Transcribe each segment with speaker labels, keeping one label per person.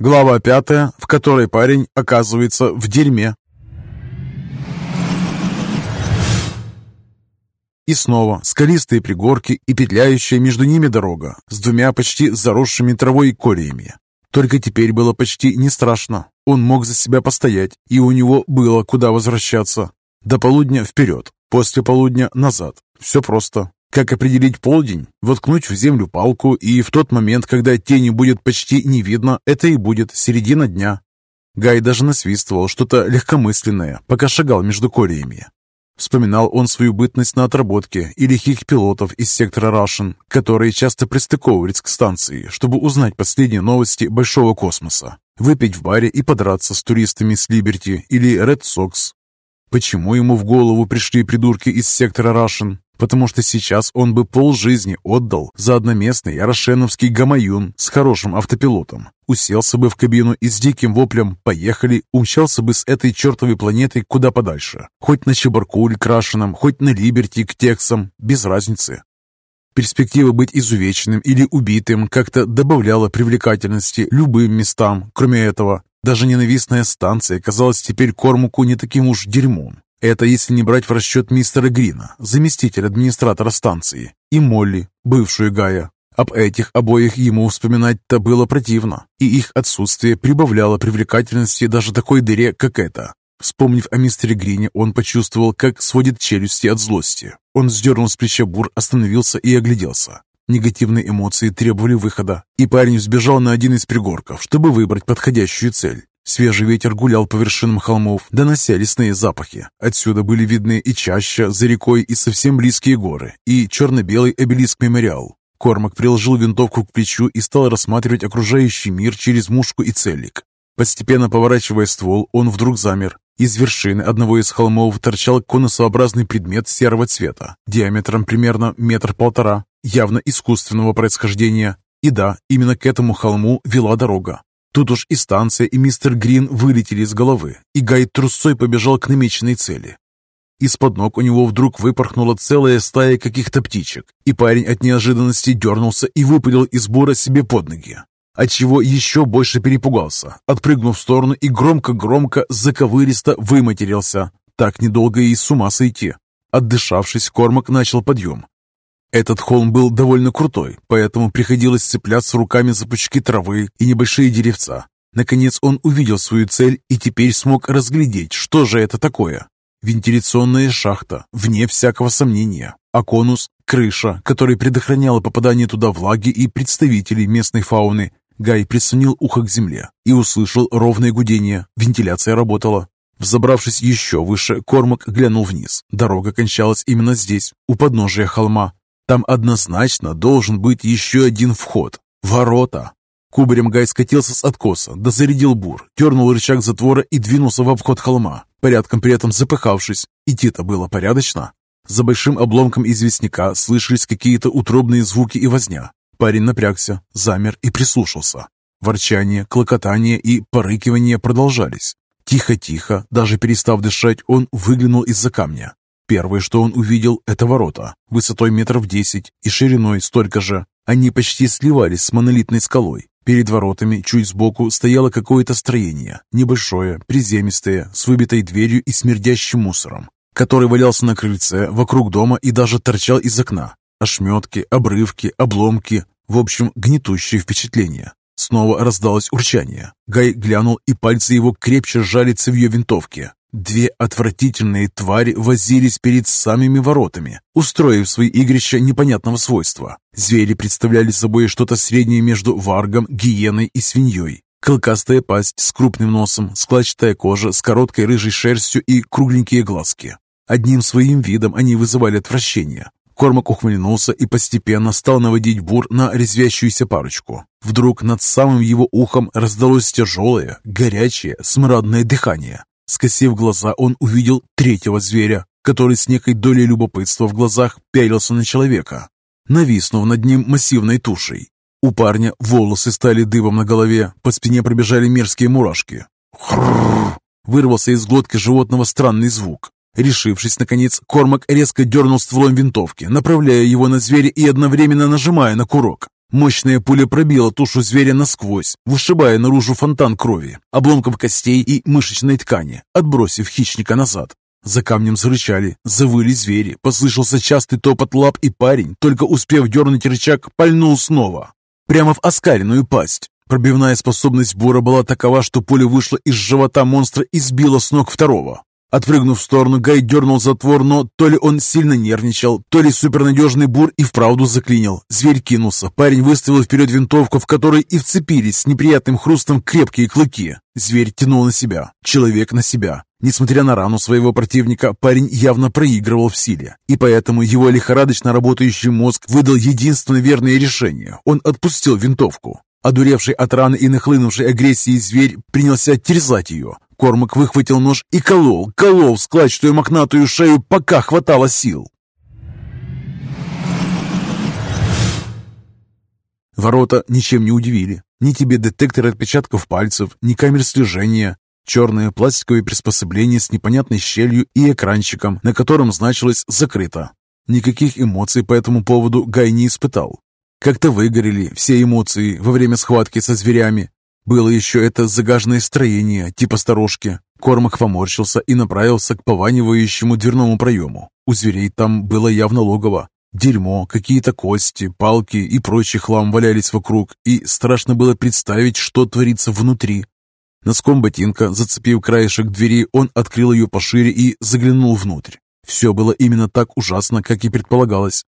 Speaker 1: Глава пятая, в которой парень оказывается в дерьме. И снова скалистые пригорки и петляющая между ними дорога с двумя почти заросшими травой колеями. Только теперь было почти не страшно. Он мог за себя постоять, и у него было куда возвращаться. До полудня вперед, после полудня назад. Все просто. Как определить полдень? Воткнуть в землю палку, и в тот момент, когда тени будет почти не видно, это и будет середина дня. Гай даже насвистывал что-то легкомысленное, пока шагал между колеями. Вспоминал он свою бытность на отработке и лихих пилотов из сектора Рашен, которые часто пристыковывались к станции, чтобы узнать последние новости большого космоса, выпить в баре и подраться с туристами с Либерти или Ред Сокс. Почему ему в голову пришли придурки из сектора Рашен? потому что сейчас он бы полжизни отдал за одноместный рошеновский гамаюн с хорошим автопилотом. Уселся бы в кабину и с диким воплем «Поехали!» умчался бы с этой чертовой планетой куда подальше. Хоть на Чебаркуль крашеном, хоть на Либерти к Тексам, без разницы. Перспектива быть изувеченным или убитым как-то добавляла привлекательности любым местам. Кроме этого, даже ненавистная станция казалась теперь Кормуку не таким уж дерьмом. Это если не брать в расчет мистера Грина, заместитель администратора станции, и Молли, бывшую Гая. Об этих обоих ему вспоминать-то было противно, и их отсутствие прибавляло привлекательности даже такой дыре, как эта. Вспомнив о мистере Грине, он почувствовал, как сводит челюсти от злости. Он сдернул с плеча бур, остановился и огляделся. Негативные эмоции требовали выхода, и парень взбежал на один из пригорков, чтобы выбрать подходящую цель. Свежий ветер гулял по вершинам холмов, донося лесные запахи. Отсюда были видны и чаща за рекой, и совсем близкие горы, и черно-белый обелиск-мемориал. Кормак приложил винтовку к плечу и стал рассматривать окружающий мир через мушку и целик. Постепенно поворачивая ствол, он вдруг замер. Из вершины одного из холмов торчал конусообразный предмет серого цвета, диаметром примерно метр-полтора, явно искусственного происхождения. И да, именно к этому холму вела дорога. Тут уж и станция, и мистер Грин вылетели из головы, и Гай трусцой побежал к намеченной цели. Из-под ног у него вдруг выпорхнула целая стая каких-то птичек, и парень от неожиданности дернулся и выпалил из бура себе под ноги, отчего еще больше перепугался, отпрыгнув в сторону и громко-громко заковыристо выматерился. Так недолго и с ума сойти. Отдышавшись, Кормак начал подъем, этот холм был довольно крутой, поэтому приходилось цепляться руками за пучки травы и небольшие деревца. Наконец он увидел свою цель и теперь смог разглядеть, что же это такое. Вентиляционная шахта, вне всякого сомнения, а конус – крыша, которая предохраняла попадание туда влаги и представителей местной фауны. Гай прислонил ухо к земле и услышал ровное гудение. Вентиляция работала. Взобравшись еще выше, Кормак глянул вниз. Дорога кончалась именно здесь, у подножия холма, там однозначно должен быть еще один вход. Ворота. Кубарем Гай скатился с откоса, дозарядил бур, дернул рычаг затвора и двинулся в обход холма, порядком при этом запыхавшись. Идти-то было порядочно. За большим обломком известняка слышались какие-то утробные звуки и возня. Парень напрягся, замер и прислушался. Ворчание, клокотание и порыкивание продолжались. Тихо-тихо, даже перестав дышать, он выглянул из-за камня. Первое, что он увидел, это ворота, высотой метров десять и шириной столько же. Они почти сливались с монолитной скалой. Перед воротами, чуть сбоку, стояло какое-то строение, небольшое, приземистое, с выбитой дверью и смердящим мусором, который валялся на крыльце, вокруг дома и даже торчал из окна. Ошметки, обрывки, обломки, в общем, гнетущее впечатление. Снова раздалось урчание. Гай глянул, и пальцы его крепче сжали цевье винтовки. Две отвратительные твари возились перед самыми воротами, устроив свои игрища непонятного свойства. Звери представляли собой что-то среднее между варгом, гиеной и свиньей. Клыкастая пасть с крупным носом, складчатая кожа с короткой рыжей шерстью и кругленькие глазки. Одним своим видом они вызывали отвращение. Кормак ухмыльнулся и постепенно стал наводить бур на резвящуюся парочку. Вдруг над самым его ухом раздалось тяжелое, горячее, смрадное дыхание. Скосив глаза, он увидел третьего зверя, который с некой долей любопытства в глазах пялился на человека, нависнув над ним массивной тушей. У парня волосы стали дыбом на голове, по спине пробежали мерзкие мурашки. Вырвался из глотки животного странный звук. Решившись, наконец, Кормак резко дернул стволом винтовки, направляя его на зверя и одновременно нажимая на курок. Мощная пуля пробила тушу зверя насквозь, вышибая наружу фонтан крови, обломков костей и мышечной ткани, отбросив хищника назад. За камнем зарычали, завыли звери, послышался частый топот лап, и парень, только успев дернуть рычаг, пальнул снова. Прямо в оскаленную пасть. Пробивная способность бура была такова, что пуля вышла из живота монстра и сбила с ног второго. Отпрыгнув в сторону, Гай дернул затвор, но то ли он сильно нервничал, то ли супернадежный бур и вправду заклинил. Зверь кинулся. Парень выставил вперед винтовку, в которой и вцепились с неприятным хрустом крепкие клыки. Зверь тянул на себя, человек на себя. Несмотря на рану своего противника, парень явно проигрывал в силе, и поэтому его лихорадочно работающий мозг выдал единственное верное решение. Он отпустил винтовку. Одуревший от раны и нахлынувшей агрессии зверь принялся терзать ее. Кормак выхватил нож и колол, колол складчатую мохнатую шею, пока хватало сил. Ворота ничем не удивили. Ни тебе детектор отпечатков пальцев, ни камер слежения. Черное пластиковое приспособление с непонятной щелью и экранчиком, на котором значилось «закрыто». Никаких эмоций по этому поводу Гай не испытал. Как-то выгорели все эмоции во время схватки со зверями, было еще это загаженное строение, типа сторожки. Кормак поморщился и направился к пованивающему дверному проему. У зверей там было явно логово. Дерьмо, какие-то кости, палки и прочий хлам валялись вокруг, и страшно было представить, что творится внутри. Носком ботинка, зацепив краешек двери, он открыл ее пошире и заглянул внутрь. Все было именно так ужасно, как и предполагалось.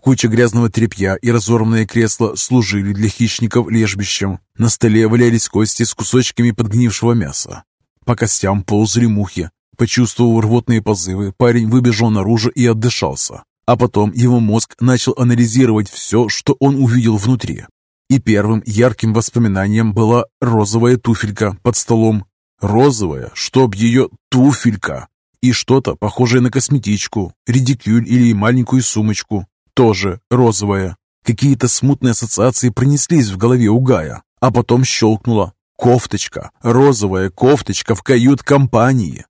Speaker 1: Куча грязного тряпья и разорванное кресло служили для хищников лежбищем. На столе валялись кости с кусочками подгнившего мяса. По костям ползали мухи. Почувствовав рвотные позывы, парень выбежал наружу и отдышался. А потом его мозг начал анализировать все, что он увидел внутри. И первым ярким воспоминанием была розовая туфелька под столом. Розовая, чтоб ее туфелька. И что-то похожее на косметичку, редикюль или маленькую сумочку тоже розовая. Какие-то смутные ассоциации пронеслись в голове у Гая, а потом щелкнула. Кофточка, розовая кофточка в кают-компании.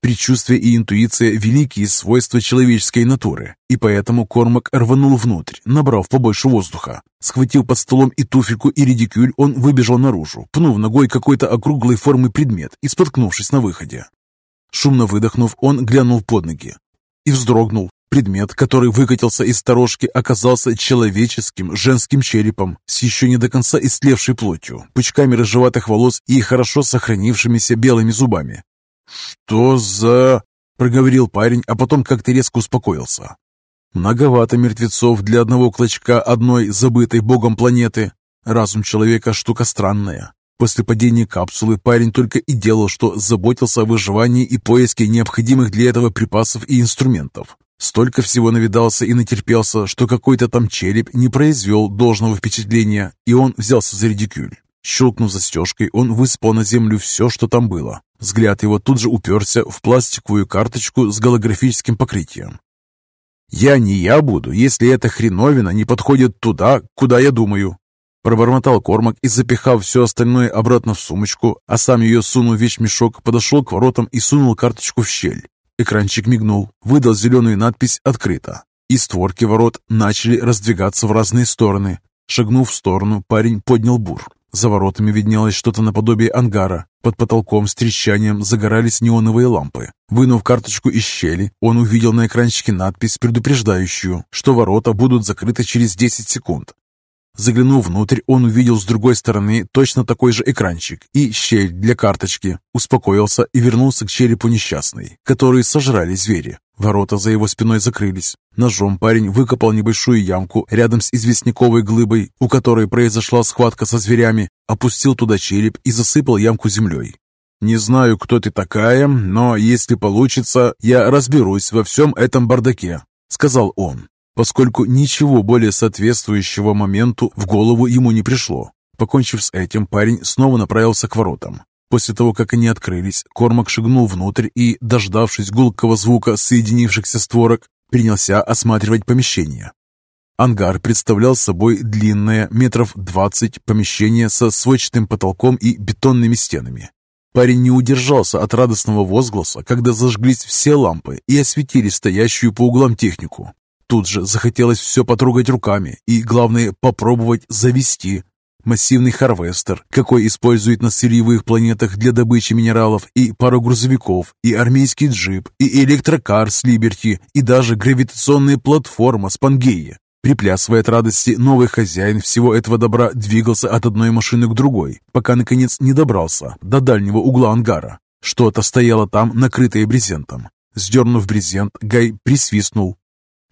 Speaker 1: Предчувствие и интуиция – великие свойства человеческой натуры, и поэтому Кормак рванул внутрь, набрав побольше воздуха. Схватил под столом и туфельку, и редикюль, он выбежал наружу, пнув ногой какой-то округлой формы предмет и споткнувшись на выходе. Шумно выдохнув, он глянул под ноги и вздрогнул. Предмет, который выкатился из сторожки, оказался человеческим женским черепом с еще не до конца истлевшей плотью, пучками рыжеватых волос и хорошо сохранившимися белыми зубами. «Что за...» — проговорил парень, а потом как-то резко успокоился. «Многовато мертвецов для одного клочка одной забытой богом планеты. Разум человека — штука странная. После падения капсулы парень только и делал, что заботился о выживании и поиске необходимых для этого припасов и инструментов. Столько всего навидался и натерпелся, что какой-то там череп не произвел должного впечатления, и он взялся за редикюль. Щелкнув застежкой, он выспал на землю все, что там было. Взгляд его тут же уперся в пластиковую карточку с голографическим покрытием. «Я не я буду, если эта хреновина не подходит туда, куда я думаю», Пробормотал Кормак и, запихав все остальное обратно в сумочку, а сам ее сунул в вещмешок, подошел к воротам и сунул карточку в щель. Экранчик мигнул, выдал зеленую надпись «Открыто». И створки ворот начали раздвигаться в разные стороны. Шагнув в сторону, парень поднял бур. За воротами виднелось что-то наподобие ангара. Под потолком с трещанием загорались неоновые лампы. Вынув карточку из щели, он увидел на экранчике надпись, предупреждающую, что ворота будут закрыты через 10 секунд. Заглянув внутрь, он увидел с другой стороны точно такой же экранчик и щель для карточки. Успокоился и вернулся к черепу несчастной, который сожрали звери. Ворота за его спиной закрылись. Ножом парень выкопал небольшую ямку рядом с известняковой глыбой, у которой произошла схватка со зверями, опустил туда череп и засыпал ямку землей. «Не знаю, кто ты такая, но если получится, я разберусь во всем этом бардаке», — сказал он поскольку ничего более соответствующего моменту в голову ему не пришло. Покончив с этим, парень снова направился к воротам. После того, как они открылись, Кормак шагнул внутрь и, дождавшись гулкого звука соединившихся створок, принялся осматривать помещение. Ангар представлял собой длинное, метров двадцать, помещение со сводчатым потолком и бетонными стенами. Парень не удержался от радостного возгласа, когда зажглись все лампы и осветили стоящую по углам технику. Тут же захотелось все потрогать руками и, главное, попробовать завести. Массивный харвестер, какой используют на сырьевых планетах для добычи минералов, и пару грузовиков, и армейский джип, и электрокар с Либерти, и даже гравитационная платформа с Пангеи. Приплясывая от радости, новый хозяин всего этого добра двигался от одной машины к другой, пока, наконец, не добрался до дальнего угла ангара. Что-то стояло там, накрытое брезентом. Сдернув брезент, Гай присвистнул.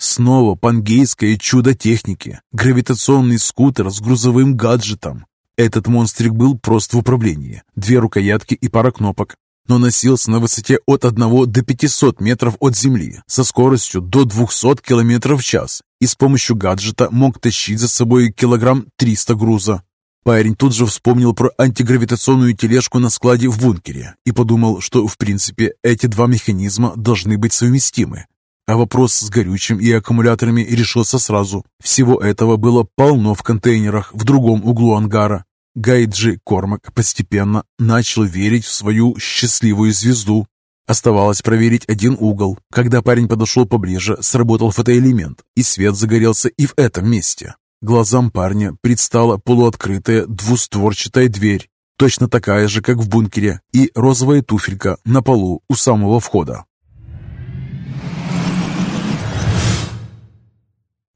Speaker 1: Снова пангейское чудо техники, гравитационный скутер с грузовым гаджетом. Этот монстрик был прост в управлении. Две рукоятки и пара кнопок, но носился на высоте от 1 до 500 метров от земли со скоростью до 200 км в час и с помощью гаджета мог тащить за собой килограмм 300 груза. Парень тут же вспомнил про антигравитационную тележку на складе в бункере и подумал, что в принципе эти два механизма должны быть совместимы. А вопрос с горючим и аккумуляторами решился сразу. Всего этого было полно в контейнерах в другом углу ангара. Гайджи Кормак постепенно начал верить в свою счастливую звезду. Оставалось проверить один угол. Когда парень подошел поближе, сработал фотоэлемент, и свет загорелся и в этом месте. Глазам парня предстала полуоткрытая двустворчатая дверь, точно такая же, как в бункере, и розовая туфелька на полу у самого входа.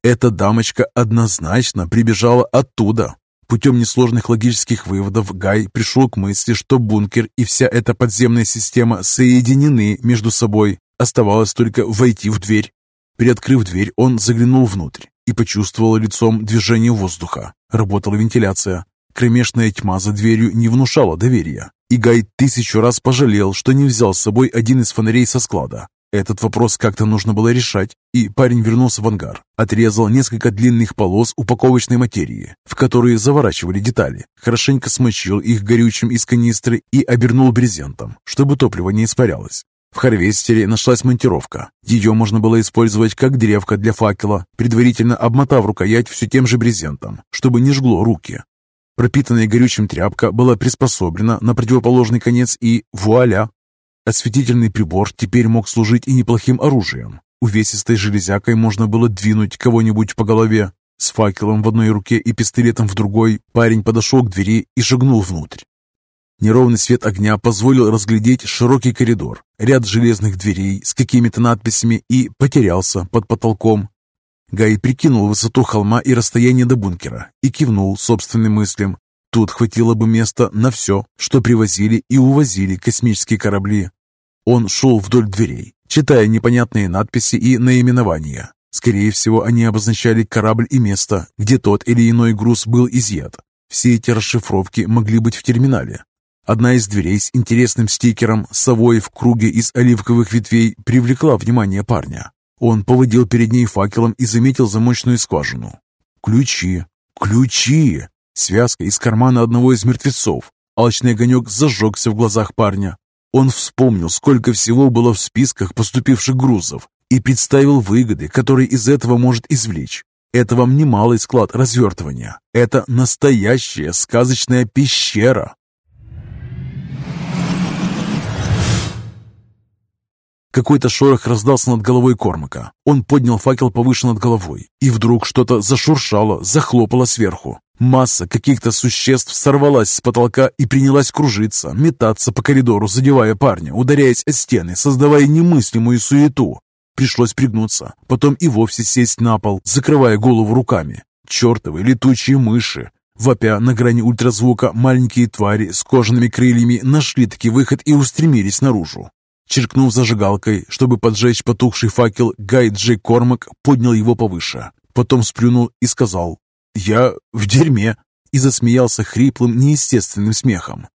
Speaker 1: Эта дамочка однозначно прибежала оттуда. Путем несложных логических выводов Гай пришел к мысли, что бункер и вся эта подземная система соединены между собой. Оставалось только войти в дверь. Приоткрыв дверь, он заглянул внутрь и почувствовал лицом движение воздуха. Работала вентиляция. Кромешная тьма за дверью не внушала доверия. И Гай тысячу раз пожалел, что не взял с собой один из фонарей со склада. Этот вопрос как-то нужно было решать, и парень вернулся в ангар, отрезал несколько длинных полос упаковочной материи, в которые заворачивали детали, хорошенько смочил их горючим из канистры и обернул брезентом, чтобы топливо не испарялось. В харвестере нашлась монтировка. Ее можно было использовать как древко для факела, предварительно обмотав рукоять все тем же брезентом, чтобы не жгло руки. Пропитанная горючим тряпка была приспособлена на противоположный конец и вуаля, Осветительный прибор теперь мог служить и неплохим оружием. Увесистой железякой можно было двинуть кого-нибудь по голове. С факелом в одной руке и пистолетом в другой парень подошел к двери и шагнул внутрь. Неровный свет огня позволил разглядеть широкий коридор, ряд железных дверей с какими-то надписями и потерялся под потолком. Гай прикинул высоту холма и расстояние до бункера и кивнул собственным мыслям. Тут хватило бы места на все, что привозили и увозили космические корабли. Он шел вдоль дверей, читая непонятные надписи и наименования. Скорее всего, они обозначали корабль и место, где тот или иной груз был изъят. Все эти расшифровки могли быть в терминале. Одна из дверей с интересным стикером совой в круге из оливковых ветвей привлекла внимание парня. Он поводил перед ней факелом и заметил замочную скважину. Ключи! Ключи! Связка из кармана одного из мертвецов. Алчный огонек зажегся в глазах парня. Он вспомнил, сколько всего было в списках поступивших грузов и представил выгоды, которые из этого может извлечь. Это вам не малый склад развертывания. Это настоящая сказочная пещера. Какой-то шорох раздался над головой Кормака. Он поднял факел повыше над головой, и вдруг что-то зашуршало, захлопало сверху. Масса каких-то существ сорвалась с потолка и принялась кружиться, метаться по коридору, задевая парня, ударяясь о стены, создавая немыслимую суету. Пришлось пригнуться, потом и вовсе сесть на пол, закрывая голову руками. Чертовы летучие мыши! Вопя на грани ультразвука, маленькие твари с кожаными крыльями нашли таки выход и устремились наружу. Черкнув зажигалкой, чтобы поджечь потухший факел, Гай Джей Кормак поднял его повыше. Потом сплюнул и сказал «Я в дерьме!» и засмеялся хриплым, неестественным смехом.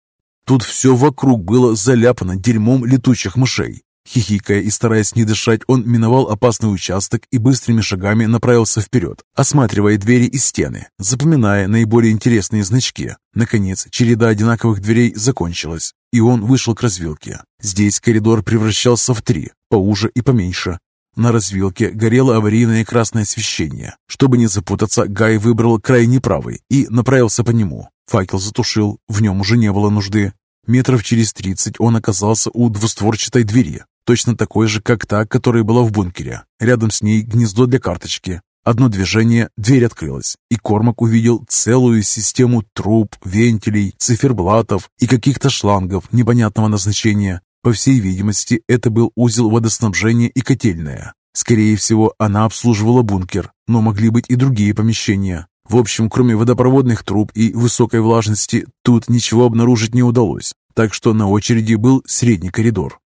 Speaker 1: Тут все вокруг было заляпано дерьмом летучих мышей. Хихикая и стараясь не дышать, он миновал опасный участок и быстрыми шагами направился вперед, осматривая двери и стены, запоминая наиболее интересные значки. Наконец, череда одинаковых дверей закончилась, и он вышел к развилке. Здесь коридор превращался в три, поуже и поменьше. На развилке горело аварийное красное освещение. Чтобы не запутаться, Гай выбрал крайний правый и направился по нему. Факел затушил, в нем уже не было нужды. Метров через тридцать он оказался у двустворчатой двери. точно такой же, как та, которая была в бункере. Рядом с ней гнездо для карточки. Одно движение, дверь открылась, и Кормак увидел целую систему труб, вентилей, циферблатов и каких-то шлангов непонятного назначения. По всей видимости, это был узел водоснабжения и котельная. Скорее всего, она обслуживала бункер, но могли быть и другие помещения. В общем, кроме водопроводных труб и высокой влажности, тут ничего обнаружить не удалось, так что на очереди был средний коридор.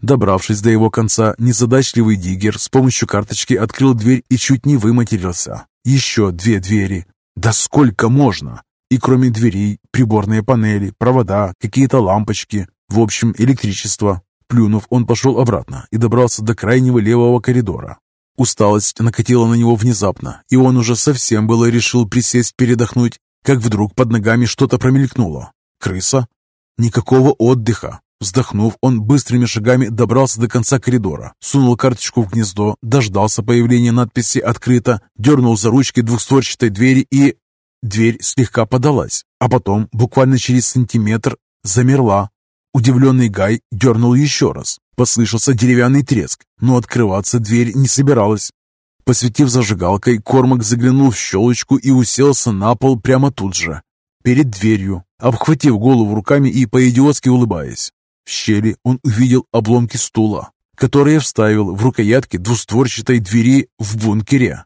Speaker 1: Добравшись до его конца, незадачливый диггер с помощью карточки открыл дверь и чуть не выматерился. Еще две двери. Да сколько можно? И кроме дверей, приборные панели, провода, какие-то лампочки. В общем, электричество. Плюнув, он пошел обратно и добрался до крайнего левого коридора. Усталость накатила на него внезапно, и он уже совсем было решил присесть передохнуть, как вдруг под ногами что-то промелькнуло. Крыса? Никакого отдыха. Вздохнув, он быстрыми шагами добрался до конца коридора, сунул карточку в гнездо, дождался появления надписи «Открыто», дернул за ручки двухстворчатой двери и... Дверь слегка подалась, а потом, буквально через сантиметр, замерла. Удивленный Гай дернул еще раз. Послышался деревянный треск, но открываться дверь не собиралась. Посветив зажигалкой, Кормак заглянул в щелочку и уселся на пол прямо тут же, перед дверью, обхватив голову руками и по-идиотски улыбаясь. В щели он увидел обломки стула, которые вставил в рукоятки двустворчатой двери в бункере.